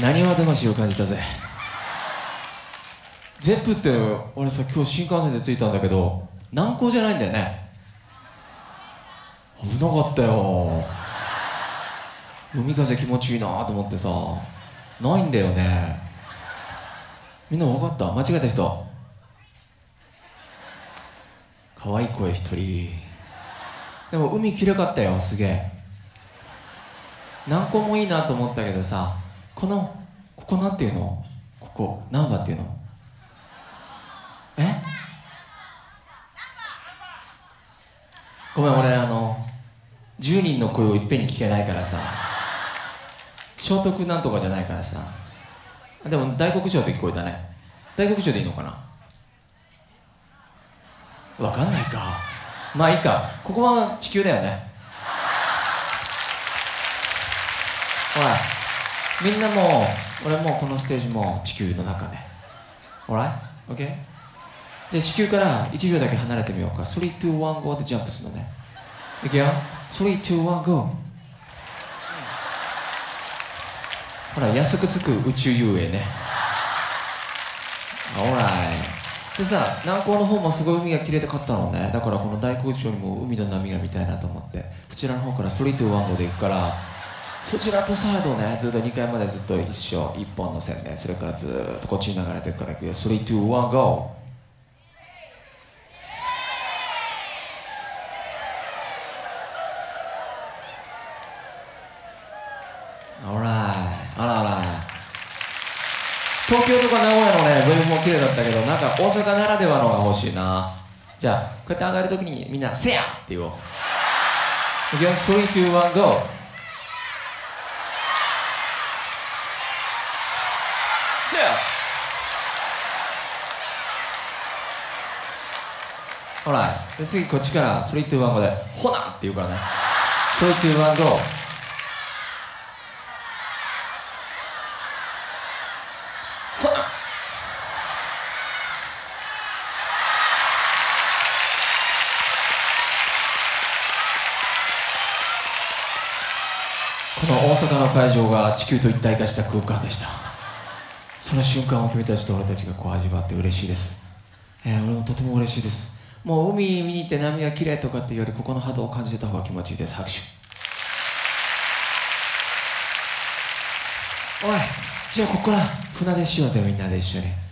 何は魂を感じたぜ。ゼップって俺さ今日新幹線で着いたんだけど南港じゃないんだよね。危なかったよ。海風気持ちいいなと思ってさないんだよね。みんな分かった？間違えた人。可愛い声一人。でも海きれかったよすげえ。南港もいいなと思ったけどさ。このここなんていうの？ここ何番っていうの？え？ごめん俺あの10人の声をいっぺんに聞けないからさ。聖徳なんとかじゃないからさ。でも大黒町って聞こえたね。大黒町でいいのかな？わかんないか。まあいいか。ここは地球だよね。ほらみんなも俺もこのステージも地球の中で。Alright? OK? じゃあ地球から1秒だけ離れてみようか。3、2、1、5でジャンプするのね。いくよ？3、2、1、GO ほら安くつく宇宙遊泳ね。Alright. でさ南港の方もすごい海が綺麗で買ったのね。だからこの大黒町にも海の波が見たいなと思って。そちらの方から3、2、1、5で行くからそちらとサイドねずっと2階までずっと一緒一本の線ねそれからずっとこっちに流れていくからいくよ。3、2、1、GO! Alright あらあら東京とか名古屋のねウェブも綺麗だったけどなんか大阪ならではのが欲しいな。じゃあこうやって上がるときにみんな「せや!」って言おう。いくよ。3、2、1、GO せやほらで次こっちから3、2、1、5で「ほな!」って言うからね。3、2、1、GO ほな。この大阪の会場が地球と一体化した空間でした。その瞬間を君たちと俺たちがこう味わって嬉しいです、えー俺もとても嬉しいです。もう海見に行って波が綺麗とかっていうよりここの波動を感じてた方が気持ちいいです。拍手。おいじゃあここから船出しようぜみんなで一緒に。